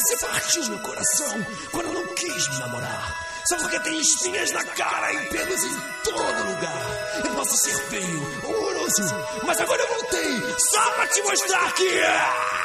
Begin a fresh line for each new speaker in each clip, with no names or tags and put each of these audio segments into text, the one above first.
você partiu meu coração quando não quis me namorar. Só porque tem espinhas na cara e pelos em todo lugar. Eu posso ser feio, horroroso, mas agora eu voltei só pra te mostrar que.
É.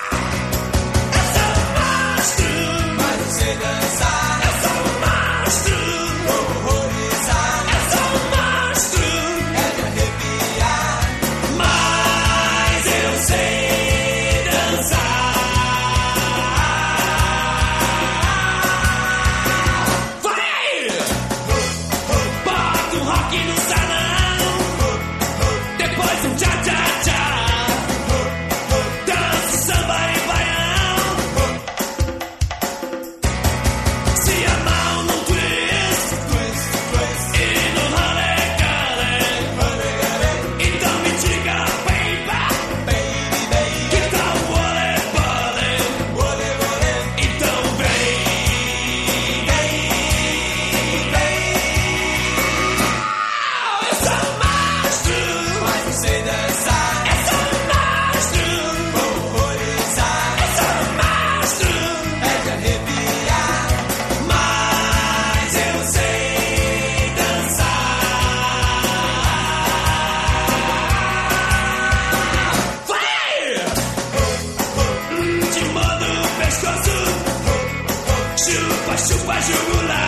Vai, Júlia!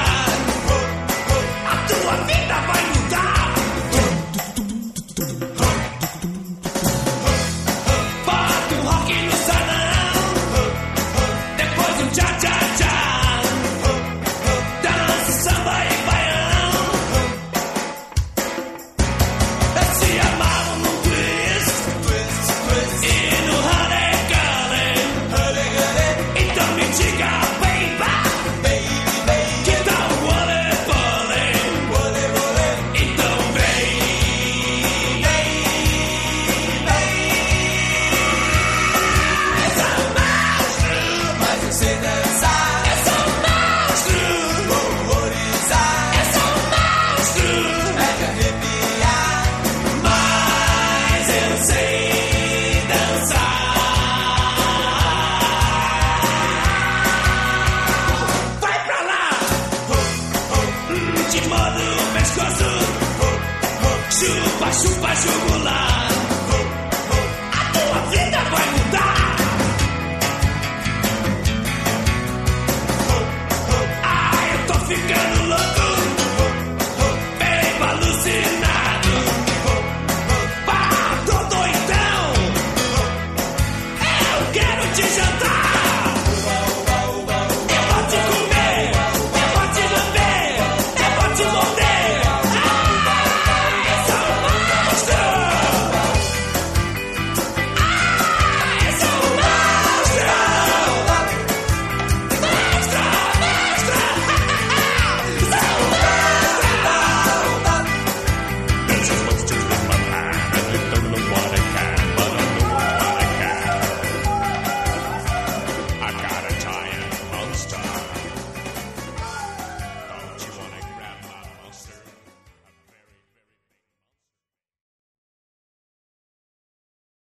de mão no pescoço. Hum, hum, hum, chupa, chupa, jugular.